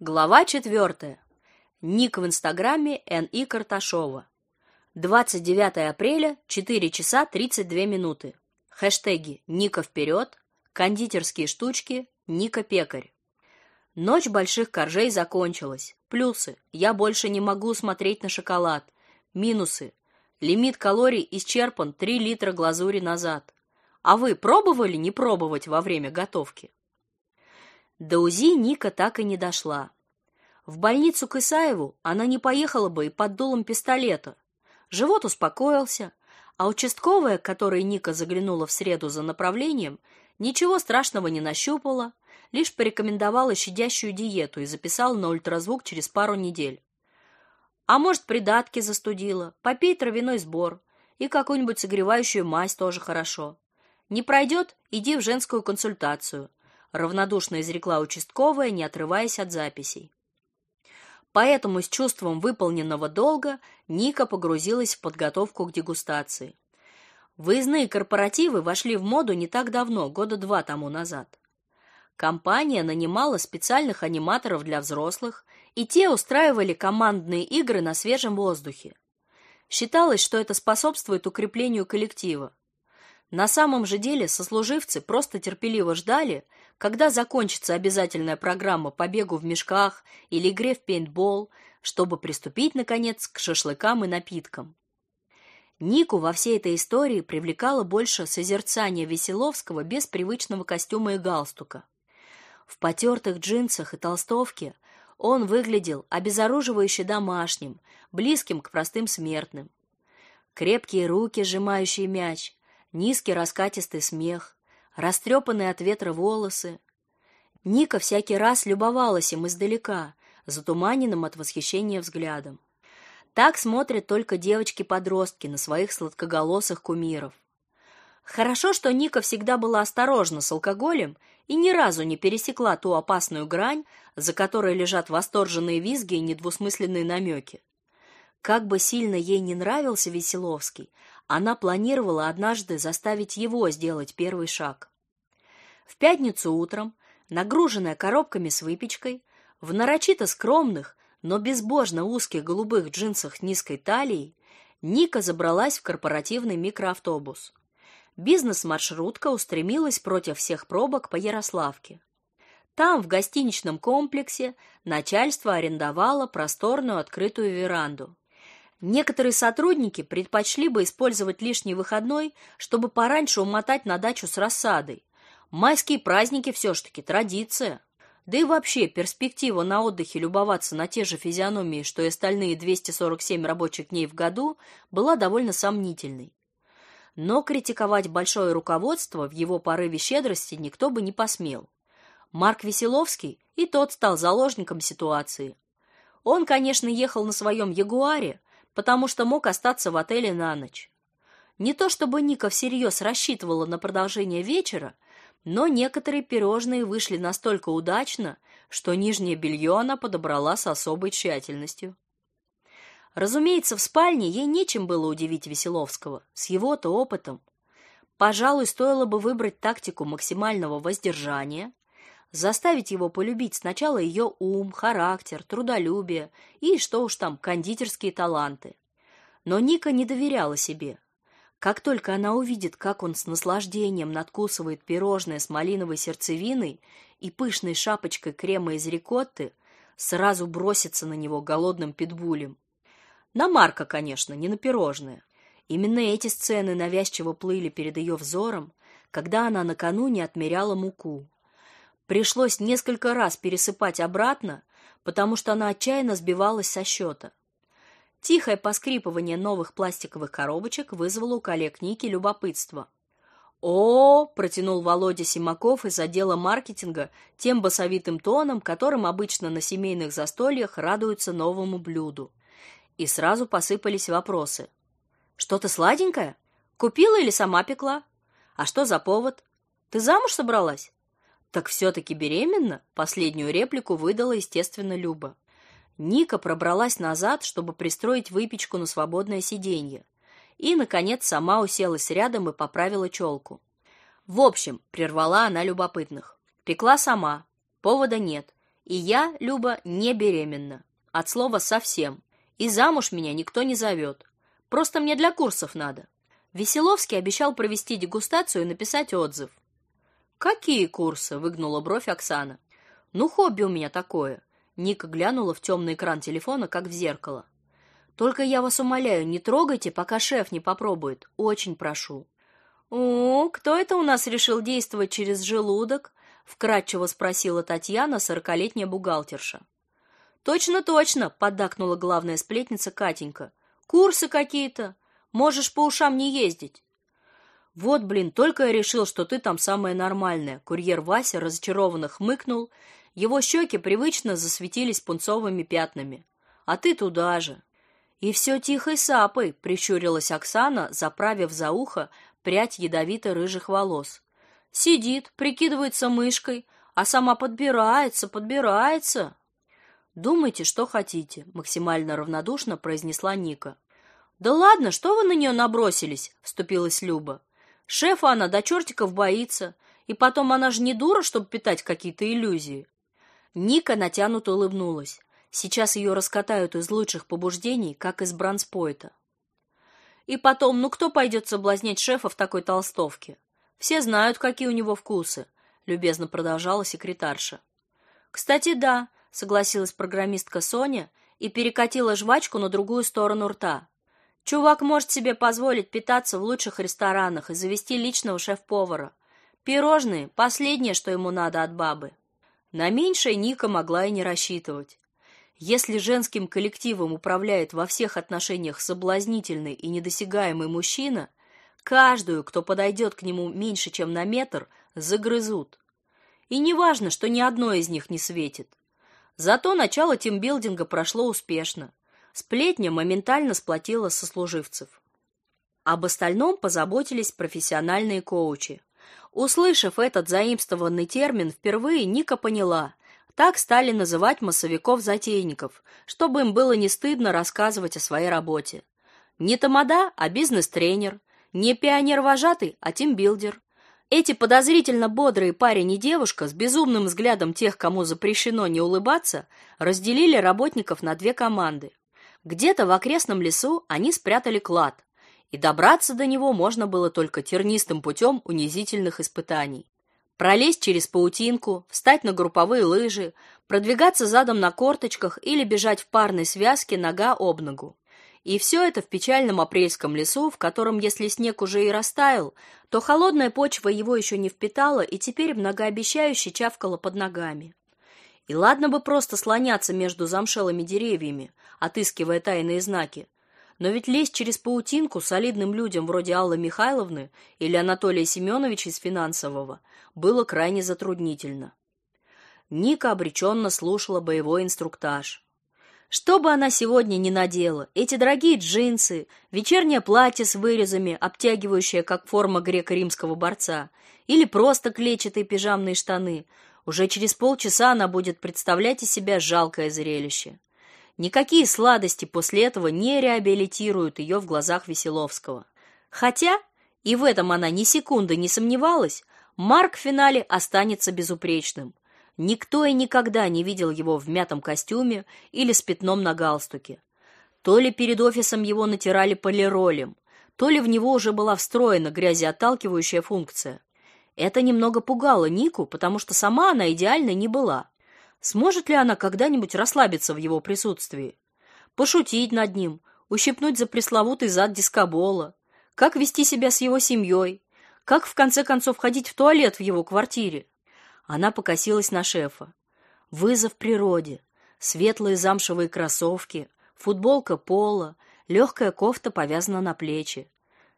Глава четвертая. Ник в Инстаграме Н.И. Карташова. 29 апреля, 4 часа 32 минуты. Хэштеги «Ника вперед», «Кондитерские штучки», «Ника пекарь». Ночь больших коржей закончилась. Плюсы. Я больше не могу смотреть на шоколад. Минусы. Лимит калорий исчерпан 3 литра глазури назад. А вы пробовали не пробовать во время готовки? До УЗИ Ника так и не дошла. В больницу к Исаеву она не поехала бы и под дулом пистолета. Живот успокоился, а участковая, которой Ника заглянула в среду за направлением, ничего страшного не нащупала, лишь порекомендовала щадящую диету и записала на ультразвук через пару недель. А может, придатки застудила, попей травяной сбор и какую-нибудь согревающую мазь тоже хорошо. Не пройдет, иди в женскую консультацию равнодушно изрекла участковая, не отрываясь от записей. Поэтому с чувством выполненного долга Ника погрузилась в подготовку к дегустации. Выездные корпоративы вошли в моду не так давно, года два тому назад. Компания нанимала специальных аниматоров для взрослых, и те устраивали командные игры на свежем воздухе. Считалось, что это способствует укреплению коллектива. На самом же деле сослуживцы просто терпеливо ждали, когда закончится обязательная программа по бегу в мешках или игре в пейнтбол, чтобы приступить наконец к шашлыкам и напиткам. Нику во всей этой истории привлекало больше созерцание Веселовского без привычного костюма и галстука. В потертых джинсах и толстовке он выглядел обезоруживающе домашним, близким к простым смертным. Крепкие руки, сжимающие мяч, низкий раскатистый смех, растрепанные от ветра волосы. Ника всякий раз любовалась им издалека, затуманенным от восхищения взглядом. Так смотрят только девочки-подростки на своих сладкоголосых кумиров. Хорошо, что Ника всегда была осторожна с алкоголем и ни разу не пересекла ту опасную грань, за которой лежат восторженные визги и недвусмысленные намеки. Как бы сильно ей не нравился Веселовский, она планировала однажды заставить его сделать первый шаг. В пятницу утром, нагруженная коробками с выпечкой, в нарочито скромных, но безбожно узких голубых джинсах низкой талией, Ника забралась в корпоративный микроавтобус. Бизнес-маршрутка устремилась против всех пробок по Ярославке. Там, в гостиничном комплексе, начальство арендовало просторную открытую веранду. Некоторые сотрудники предпочли бы использовать лишний выходной, чтобы пораньше умотать на дачу с рассадой. Майские праздники все ж таки традиция. Да и вообще перспектива на отдыхе любоваться на те же физиономии, что и остальные 247 рабочих дней в году, была довольно сомнительной. Но критиковать большое руководство в его порыве щедрости никто бы не посмел. Марк Веселовский и тот стал заложником ситуации. Он, конечно, ехал на своем Ягуаре, потому что мог остаться в отеле на ночь. Не то чтобы Ника всерьез рассчитывала на продолжение вечера, но некоторые пирожные вышли настолько удачно, что нижнее белье она подобрала с особой тщательностью. Разумеется, в спальне ей нечем было удивить Веселовского, с его-то опытом. Пожалуй, стоило бы выбрать тактику максимального воздержания, заставить его полюбить сначала ее ум, характер, трудолюбие и, что уж там, кондитерские таланты. Но Ника не доверяла себе. Как только она увидит, как он с наслаждением надкусывает пирожное с малиновой сердцевиной и пышной шапочкой крема из рикотты, сразу бросится на него голодным питбулем. На Марка, конечно, не на пирожное. Именно эти сцены навязчиво плыли перед ее взором, когда она накануне отмеряла муку. Пришлось несколько раз пересыпать обратно, потому что она отчаянно сбивалась со счета. Тихое поскрипывание новых пластиковых коробочек вызвало у коллег Ники любопытство. О, протянул Володя Симаков из отдела маркетинга тем басовитым тоном, которым обычно на семейных застольях радуются новому блюду. И сразу посыпались вопросы. Что-то сладенькое? Купила или сама пекла? А что за повод? Ты замуж собралась? Так все таки беременна? Последнюю реплику выдала, естественно, Люба. Ника пробралась назад, чтобы пристроить выпечку на свободное сиденье, и наконец сама уселась рядом и поправила челку. В общем, прервала она любопытных. Пекла сама. Повода нет. И я, Люба, не беременна. От слова совсем. И замуж меня никто не зовет. Просто мне для курсов надо. Веселовский обещал провести дегустацию и написать отзыв. Какие курсы? выгнула бровь Оксана. Ну, хобби у меня такое. Ника глянула в темный экран телефона, как в зеркало. Только я вас умоляю, не трогайте, пока шеф не попробует. Очень прошу. О, кто это у нас решил действовать через желудок? вкратчиво спросила Татьяна, сорокалетняя бухгалтерша. Точно, точно, поддакнула главная сплетница Катенька. Курсы какие-то. Можешь по ушам не ездить. Вот, блин, только я решил, что ты там самая нормальная. Курьер Вася разочарованно хмыкнул. Его щеки привычно засветились пунцовыми пятнами. А ты туда же. И все тихой сапой, прищурилась Оксана, заправив за ухо прядь ядовито-рыжих волос. Сидит, прикидывается мышкой, а сама подбирается, подбирается. Думайте, что хотите, максимально равнодушно произнесла Ника. Да ладно, что вы на нее набросились, вступилась Люба. Шефа она до чертиков боится, и потом она же не дура, чтобы питать какие-то иллюзии. Ника натянуто улыбнулась. Сейчас ее раскатают из лучших побуждений, как из бранспойта. И потом, ну кто пойдет соблазнять шефа в такой толстовке? Все знают, какие у него вкусы, любезно продолжала секретарша. Кстати, да, согласилась программистка Соня и перекатила жвачку на другую сторону рта. Чувак может себе позволить питаться в лучших ресторанах и завести личного шеф-повара. Пирожные последнее, что ему надо от бабы. На меньшее Ника могла и не рассчитывать. Если женским коллективом управляет во всех отношениях соблазнительный и недосягаемый мужчина, каждую, кто подойдет к нему меньше, чем на метр, загрызут. И неважно, что ни одно из них не светит. Зато начало тимбилдинга прошло успешно. Сплетня моментально сплотила сослуживцев. Об остальном позаботились профессиональные коучи. Услышав этот заимствованный термин впервые, Ника поняла, так стали называть массовиков-затейников, чтобы им было не стыдно рассказывать о своей работе. Не тамада, а бизнес-тренер, не пионер-вожатый, а тимбилдер. Эти подозрительно бодрые парень и девушка с безумным взглядом тех, кому запрещено не улыбаться, разделили работников на две команды. Где-то в окрестном лесу они спрятали клад, и добраться до него можно было только тернистым путем унизительных испытаний пролезть через паутинку, встать на групповые лыжи, продвигаться задом на корточках или бежать в парной связке нога об ногу. И все это в печальном апрельском лесу, в котором, если снег уже и растаял, то холодная почва его еще не впитала и теперь многообещающе чавкала под ногами. И ладно бы просто слоняться между замшелыми деревьями, отыскивая тайные знаки, но ведь лезть через паутинку солидным людям вроде Аллы Михайловны или Анатолия Семеновича из финансового было крайне затруднительно. Ника обреченно слушала боевой инструктаж. Что бы она сегодня ни надела, эти дорогие джинсы, вечернее платье с вырезами, обтягивающее как форма греко-римского борца, или просто клетчатые пижамные штаны, уже через полчаса она будет представлять из себя жалкое зрелище. Никакие сладости после этого не реабилитируют ее в глазах Веселовского. Хотя, и в этом она ни секунды не сомневалась, Марк в финале останется безупречным. Никто и никогда не видел его в мятом костюме или с пятном на галстуке. То ли перед офисом его натирали полиролем, то ли в него уже была встроена грязеотталкивающая функция. Это немного пугало Нику, потому что сама она идеальной не была. Сможет ли она когда-нибудь расслабиться в его присутствии? Пошутить над ним, ущипнуть за пресловутый зад дискобола, как вести себя с его семьей, как в конце концов ходить в туалет в его квартире? Она покосилась на шефа. Вызов природе. Светлые замшевые кроссовки, футболка пола, легкая кофта повязана на плечи.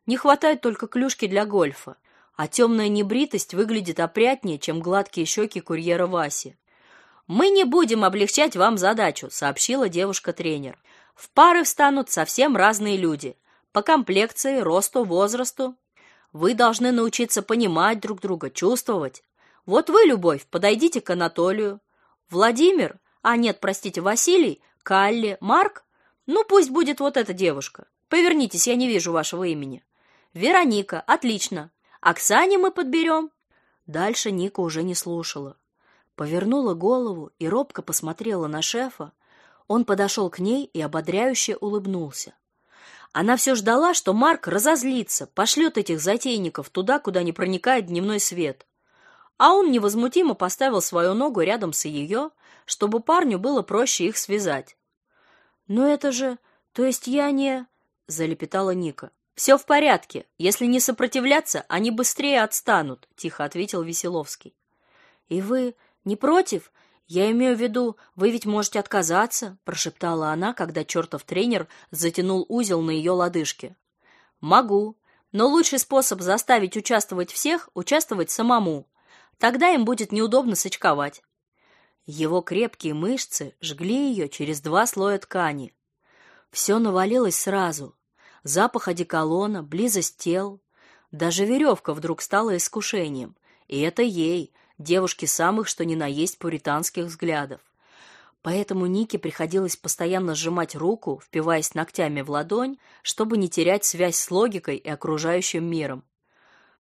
Не хватает только клюшки для гольфа, а темная небритость выглядит опрятнее, чем гладкие щеки курьера Васи. Мы не будем облегчать вам задачу, сообщила девушка-тренер. В пары встанут совсем разные люди по комплекции, росту, возрасту вы должны научиться понимать друг друга, чувствовать. Вот вы, Любовь, подойдите к Анатолию. Владимир, а нет, простите, Василий, Калли, Марк? Ну, пусть будет вот эта девушка. Повернитесь, я не вижу вашего имени. Вероника, отлично. Оксане мы подберем. Дальше Ника уже не слушала. повернула голову и робко посмотрела на шефа. Он подошел к ней и ободряюще улыбнулся. Она все ждала, что Марк разозлится, пошлет этих затейников туда, куда не проникает дневной свет. А он невозмутимо поставил свою ногу рядом с ее, чтобы парню было проще их связать. «Но это же... То есть я не...» — залепетала Ника. «Все в порядке. Если не сопротивляться, они быстрее отстанут», — тихо ответил Веселовский. «И вы не против? Я имею в виду, вы ведь можете отказаться», — прошептала она, когда чертов тренер затянул узел на ее лодыжке. «Могу, но лучший способ заставить участвовать всех — участвовать самому. Тогда им будет неудобно сочковать». Его крепкие мышцы жгли ее через два слоя ткани. Все навалилось сразу, запах одеколона, близость тел. Даже веревка вдруг стала искушением. И это ей, девушке самых что ни на есть пуританских взглядов. Поэтому Нике приходилось постоянно сжимать руку, впиваясь ногтями в ладонь, чтобы не терять связь с логикой и окружающим миром.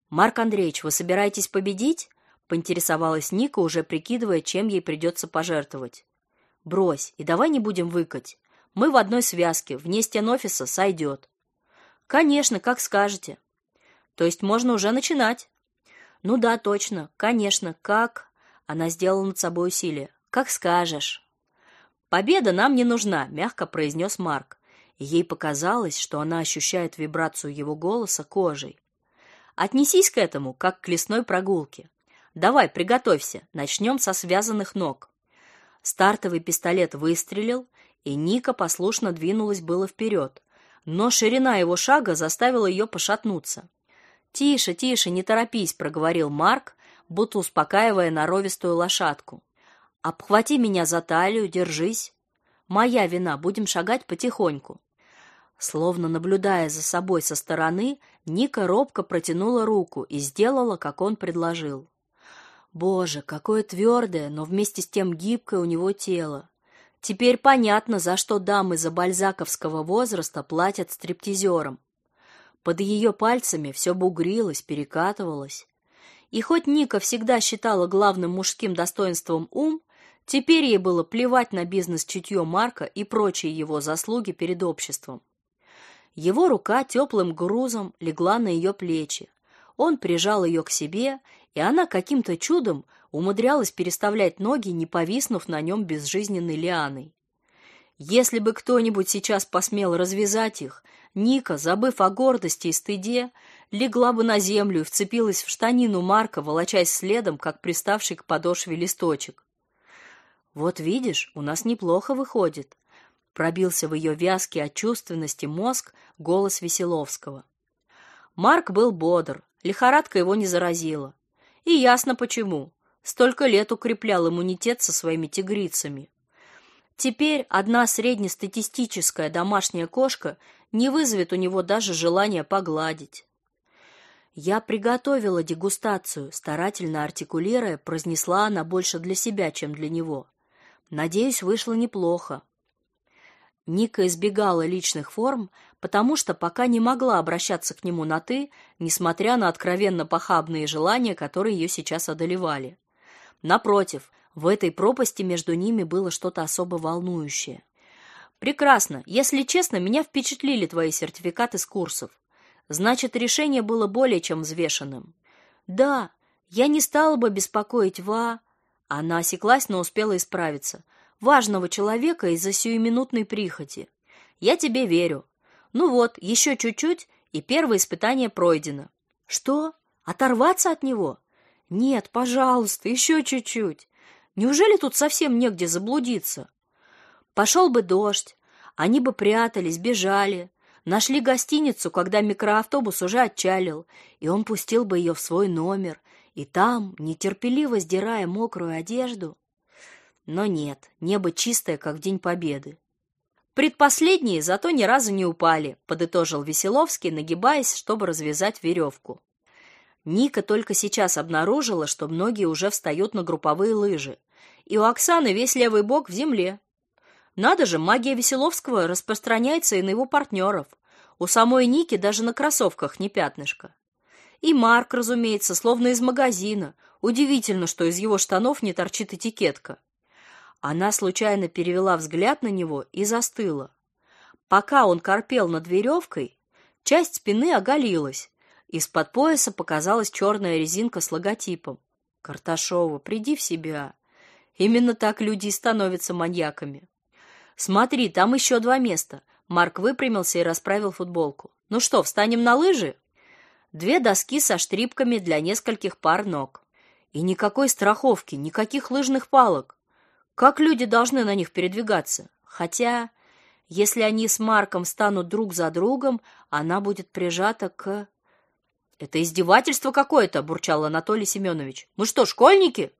«Марк Андреевич, вы собираетесь победить?» — поинтересовалась Ника, уже прикидывая, чем ей придется пожертвовать. «Брось, и давай не будем выкать. Мы в одной связке, вне стен офиса сойдет». Конечно, как скажете. То есть можно уже начинать. Ну да, точно. Конечно, как Она сделала над собой усилие. Как скажешь. Победа нам не нужна, мягко произнес Марк. Ей показалось, что она ощущает вибрацию его голоса кожей. Отнесись к этому, как к лесной прогулке. Давай, приготовься. Начнем со связанных ног. Стартовый пистолет выстрелил, и Ника послушно двинулась было вперед но ширина его шага заставила ее пошатнуться. «Тише, тише, не торопись», — проговорил Марк, будто успокаивая норовистую лошадку. «Обхвати меня за талию, держись. Моя вина, будем шагать потихоньку». Словно наблюдая за собой со стороны, Ника робко протянула руку и сделала, как он предложил. Боже, какое твердое, но вместе с тем гибкое у него тело. Теперь понятно, за что дамы за бальзаковского возраста платят стриптизерам. Под ее пальцами все бугрилось, перекатывалось. И хоть Ника всегда считала главным мужским достоинством ум, теперь ей было плевать на бизнес-чутье Марка и прочие его заслуги перед обществом. Его рука теплым грузом легла на ее плечи. Он прижал ее к себе, и она каким-то чудом умудрялась переставлять ноги, не повиснув на нем безжизненной лианой. Если бы кто-нибудь сейчас посмел развязать их, Ника, забыв о гордости и стыде, легла бы на землю и вцепилась в штанину Марка, волочась следом, как приставший к подошве листочек. Вот видишь, у нас неплохо выходит, пробился в ее вязкий от чувственности мозг голос Веселовского. Марк был бодр, лихорадка его не заразила. И ясно почему. Столько лет укреплял иммунитет со своими тигрицами. Теперь одна среднестатистическая домашняя кошка не вызовет у него даже желания погладить. Я приготовила дегустацию, старательно артикулируя, произнесла она больше для себя, чем для него. Надеюсь, вышло неплохо. Ника избегала личных форм, потому что пока не могла обращаться к нему на ты, несмотря на откровенно похабные желания, которые ее сейчас одолевали. Напротив, в этой пропасти между ними было что-то особо волнующее. Прекрасно. Если честно, меня впечатлили твои сертификаты с курсов. Значит, решение было более чем взвешенным. Да, я не стала бы беспокоить Ва. Она осеклась, но успела исправиться. Важного человека из-за сиюминутной прихоти. Я тебе верю. Ну вот, еще чуть-чуть, и первое испытание пройдено. Что? Оторваться от него? Нет, пожалуйста, еще чуть-чуть. Неужели тут совсем негде заблудиться? Пошел бы дождь, они бы прятались, бежали, нашли гостиницу, когда микроавтобус уже отчалил, и он пустил бы ее в свой номер, и там, нетерпеливо сдирая мокрую одежду. Но нет, небо чистое, как День Победы. Предпоследние зато ни разу не упали, подытожил Веселовский, нагибаясь, чтобы развязать веревку. Ника только сейчас обнаружила, что многие уже встают на групповые лыжи, и у Оксаны весь левый бок в земле. Надо же, магия Веселовского распространяется и на его партнеров. У самой Ники даже на кроссовках не пятнышко. И Марк, разумеется, словно из магазина, Удивительно, что из его штанов не торчит этикетка. Она случайно перевела взгляд на него и застыла. Пока он корпел над веревкой, часть спины оголилась. Из-под пояса показалась черная резинка с логотипом. Карташова, приди в себя. Именно так люди и становятся маньяками. Смотри, там еще два места. Марк выпрямился и расправил футболку. Ну что, встанем на лыжи? Две доски со штрипками для нескольких пар ног. И никакой страховки, никаких лыжных палок. Как люди должны на них передвигаться? Хотя, если они с Марком станут друг за другом, она будет прижата к Это издевательство какое-то, бурчал Анатолий Семенович. Мы что, школьники?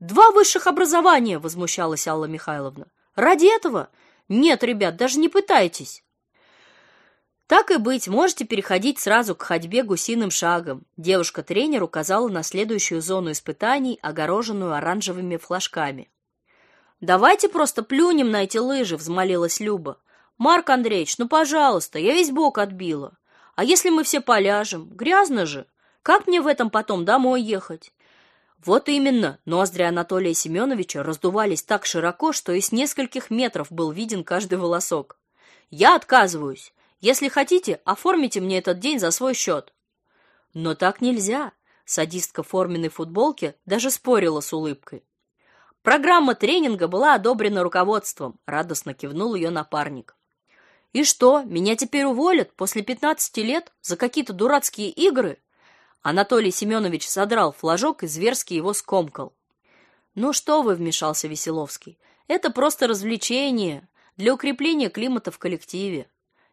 Два высших образования, возмущалась Алла Михайловна. Ради этого? Нет, ребят, даже не пытайтесь. Так и быть, можете переходить сразу к ходьбе гусиным шагом. Девушка-тренер указала на следующую зону испытаний, огороженную оранжевыми флажками. Давайте просто плюнем на эти лыжи, взмолилась Люба. Марк Андреевич, ну, пожалуйста, я весь бок отбила. А если мы все поляжем? Грязно же. Как мне в этом потом домой ехать? Вот именно, ноздри Анатолия Семеновича раздувались так широко, что из нескольких метров был виден каждый волосок. Я отказываюсь. Если хотите, оформите мне этот день за свой счет». Но так нельзя. Садистка в форменной футболке даже спорила с улыбкой. Программа тренинга была одобрена руководством, радостно кивнул ее напарник. И что, меня теперь уволят после 15 лет за какие-то дурацкие игры? Анатолий Семенович содрал флажок и зверски его скомкал. Ну что вы, вмешался Веселовский. Это просто развлечение для укрепления климата в коллективе.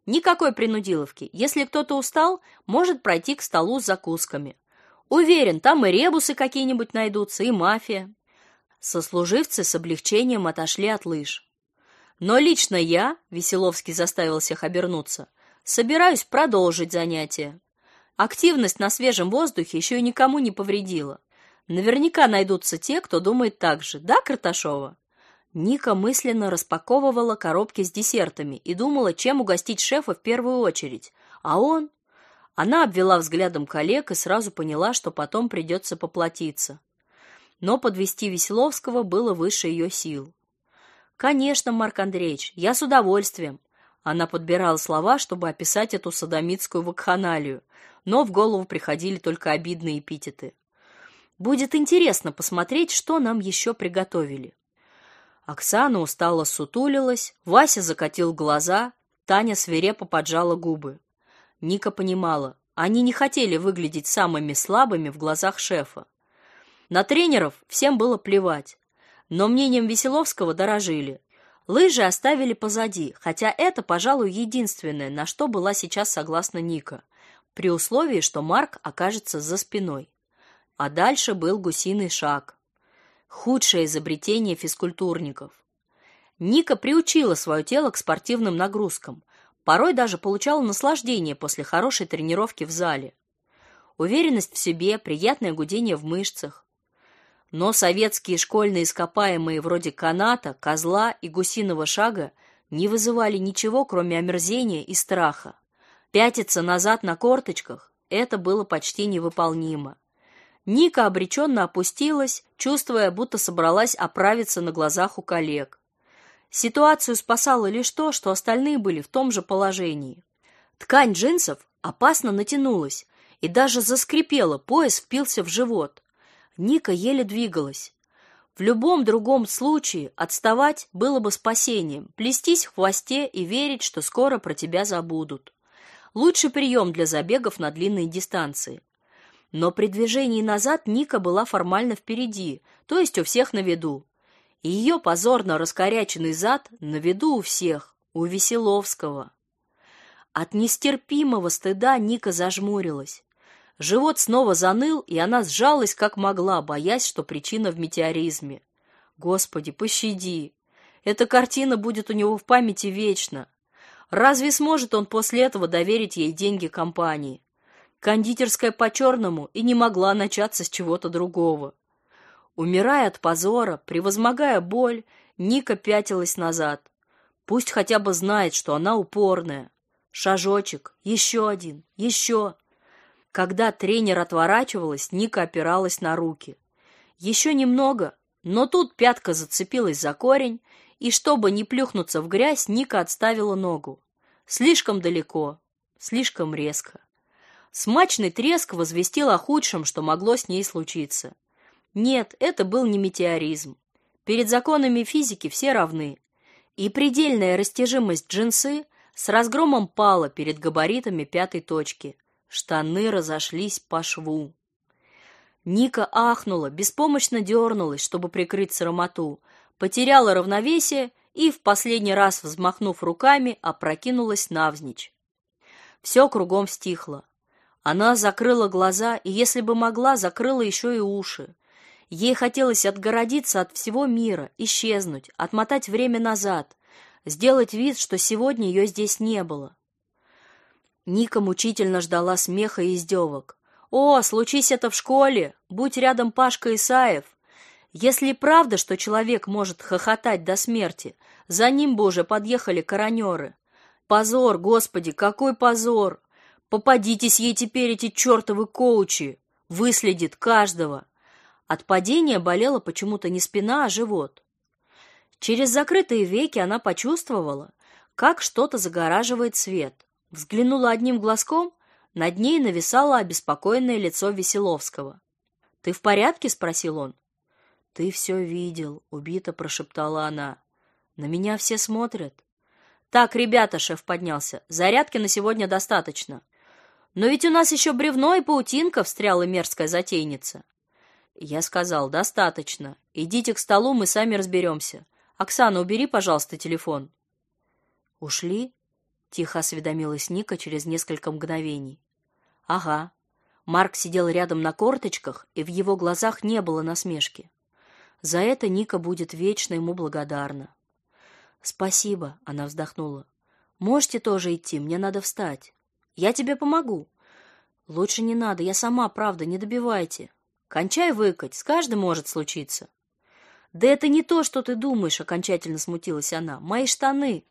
Никакой принудиловки. Если кто-то устал, может пройти к столу с закусками. Уверен, там и ребусы какие-нибудь найдутся, и мафия. Сослуживцы с облегчением отошли от лыж. Но лично я, Веселовский заставил всех обернуться, собираюсь продолжить занятия. Активность на свежем воздухе еще и никому не повредила. Наверняка найдутся те, кто думает так же. Да, Карташова? Ника мысленно распаковывала коробки с десертами и думала, чем угостить шефа в первую очередь. А он Она обвела взглядом коллег и сразу поняла, что потом придется поплатиться. Но подвести Веселовского было выше ее сил. Конечно, Марк Андреевич, я с удовольствием. Она подбирала слова, чтобы описать эту садомитскую вакханалию, но в голову приходили только обидные эпитеты. Будет интересно посмотреть, что нам еще приготовили. Оксана устало сутулилась, Вася закатил глаза, Таня свирепо поджала губы. Ника понимала, они не хотели выглядеть самыми слабыми в глазах шефа. На тренеров всем было плевать, но мнением Веселовского дорожили. Лыжи оставили позади, хотя это, пожалуй, единственное, на что была сейчас согласна Ника при условии, что Марк окажется за спиной. А дальше был гусиный шаг. Худшее изобретение физкультурников. Ника приучила свое тело к спортивным нагрузкам, порой даже получала наслаждение после хорошей тренировки в зале. Уверенность в себе, приятное гудение в мышцах. Но советские школьные ископаемые вроде каната, козла и гусиного шага не вызывали ничего, кроме омерзения и страха. Пятиться назад на корточках это было почти невыполнимо. Ника обреченно опустилась, чувствуя, будто собралась оправиться на глазах у коллег. Ситуацию спасало лишь то, что остальные были в том же положении. Ткань джинсов опасно натянулась и даже заскрипела, пояс впился в живот. Ника еле двигалась. В любом другом случае отставать было бы спасением, плестись в хвосте и верить, что скоро про тебя забудут лучший прием для забегов на длинные дистанции. Но при движении назад Ника была формально впереди, то есть у всех на виду. И ее позорно раскоряченный зад на виду у всех, у Веселовского. От нестерпимого стыда Ника зажмурилась. Живот снова заныл, и она сжалась как могла, боясь, что причина в метеоризме. Господи, пощади. Эта картина будет у него в памяти вечно. Разве сможет он после этого доверить ей деньги компании? Кондитерская по-черному и не могла начаться с чего-то другого. Умирая от позора, превозмогая боль, Ника пятилась назад. Пусть хотя бы знает, что она упорная. Шажочек, еще один, еще. Когда тренер отворачивалась, Ника опиралась на руки. Еще немного, но тут пятка зацепилась за корень, и чтобы не плюхнуться в грязь, Ника отставила ногу. Слишком далеко, слишком резко. Смачный треск возвестил о худшем, что могло с ней случиться. Нет, это был не метеоризм. Перед законами физики все равны. И предельная растяжимость джинсы с разгромом пала перед габаритами пятой точки. Штаны разошлись по шву. Ника ахнула, беспомощно дернулась, чтобы прикрыть срамоту, потеряла равновесие и, в последний раз взмахнув руками, опрокинулась навзничь. Все кругом стихло. Она закрыла глаза и, если бы могла, закрыла еще и уши. Ей хотелось отгородиться от всего мира, исчезнуть, отмотать время назад, сделать вид, что сегодня ее здесь не было. Ника мучительно ждала смеха и издевок. О, случись это в школе, будь рядом Пашка Исаев. Если правда, что человек может хохотать до смерти, за ним бы уже подъехали коронеры. Позор, господи, какой позор! Попадитесь ей теперь эти чертовы коучи! Выследит каждого. От падения болела почему-то не спина, а живот. Через закрытые веки она почувствовала, как что-то загораживает свет. Взглянула одним глазком над ней нависало обеспокоенное лицо Веселовского. «Ты в порядке?» — спросил он. «Ты все видел», — убито прошептала она. «На меня все смотрят». «Так, ребята», — шеф поднялся, — «зарядки на сегодня достаточно». «Но ведь у нас еще бревно и паутинка», — встряла мерзкая затейница. Я сказал, «Достаточно. Идите к столу, мы сами разберемся. Оксана, убери, пожалуйста, телефон». «Ушли?» Тихо осведомилась Ника через несколько мгновений. Ага. Марк сидел рядом на корточках, и в его глазах не было насмешки. За это Ника будет вечно ему благодарна. Спасибо, она вздохнула. Можете тоже идти, мне надо встать. Я тебе помогу. Лучше не надо, я сама, правда, не добивайте. Кончай выкать, с каждым может случиться. Да это не то, что ты думаешь, окончательно смутилась она. Мои штаны.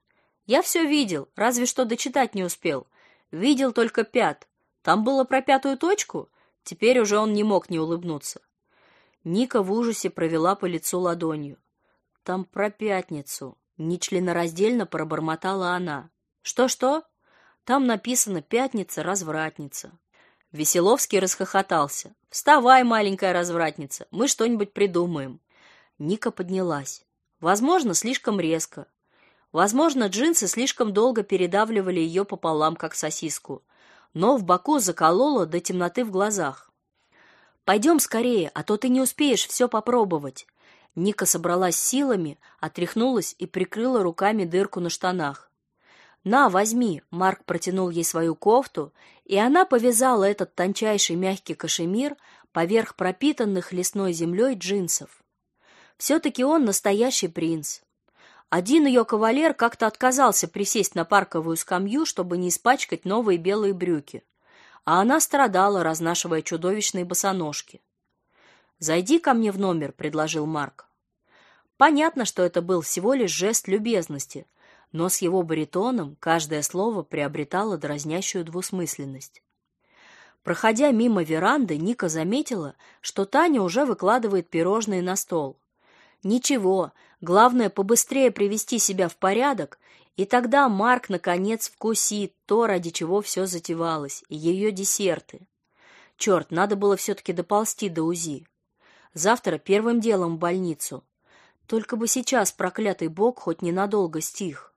Я все видел, разве что дочитать не успел. Видел только пят. Там было про пятую точку. Теперь уже он не мог не улыбнуться. Ника в ужасе провела по лицу ладонью. Там про пятницу. Нечленораздельно пробормотала она. Что-что? Там написано «Пятница, развратница». Веселовский расхохотался. «Вставай, маленькая развратница, мы что-нибудь придумаем». Ника поднялась. Возможно, слишком резко. Возможно, джинсы слишком долго передавливали ее пополам, как сосиску, но в боку закололо до темноты в глазах. «Пойдем скорее, а то ты не успеешь все попробовать». Ника собралась силами, отряхнулась и прикрыла руками дырку на штанах. «На, возьми!» — Марк протянул ей свою кофту, и она повязала этот тончайший мягкий кашемир поверх пропитанных лесной землей джинсов. Все-таки он настоящий принц. Один ее кавалер как-то отказался присесть на парковую скамью, чтобы не испачкать новые белые брюки, а она страдала, разнашивая чудовищные босоножки. «Зайди ко мне в номер», — предложил Марк. Понятно, что это был всего лишь жест любезности, но с его баритоном каждое слово приобретало дразнящую двусмысленность. Проходя мимо веранды, Ника заметила, что Таня уже выкладывает пирожные на стол. Ничего, главное побыстрее привести себя в порядок, и тогда Марк наконец вкусит то, ради чего все затевалось, и ее десерты. Черт, надо было все-таки доползти до УЗИ. Завтра первым делом в больницу. Только бы сейчас проклятый бог хоть ненадолго стих.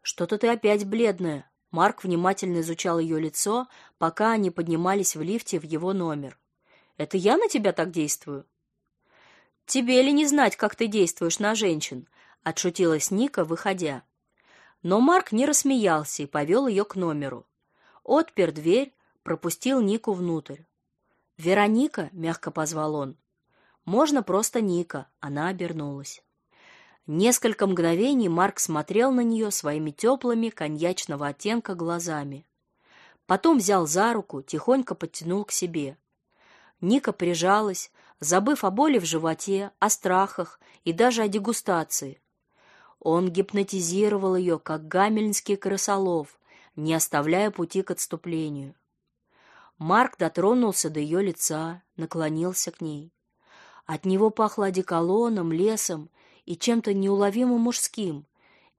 Что-то ты опять бледная. Марк внимательно изучал ее лицо, пока они поднимались в лифте в его номер. Это я на тебя так действую? Тебе ли не знать, как ты действуешь на женщин? отшутилась Ника, выходя. Но Марк не рассмеялся и повел ее к номеру. Отпер дверь, пропустил Нику внутрь. Вероника, мягко позвал он. Можно просто Ника, она обернулась. Несколько мгновений Марк смотрел на нее своими теплыми коньячного оттенка глазами. Потом взял за руку, тихонько подтянул к себе. Ника прижалась, забыв о боли в животе, о страхах и даже о дегустации. Он гипнотизировал ее, как гамельнский крысолов, не оставляя пути к отступлению. Марк дотронулся до ее лица, наклонился к ней. От него пахло одеколоном, лесом и чем-то неуловимо мужским,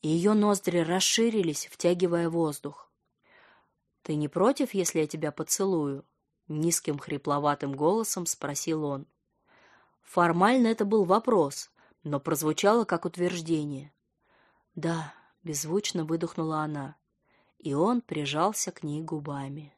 и ее ноздри расширились, втягивая воздух. «Ты не против, если я тебя поцелую?» — низким хрипловатым голосом спросил он. Формально это был вопрос, но прозвучало как утверждение. «Да», — беззвучно выдохнула она, и он прижался к ней губами.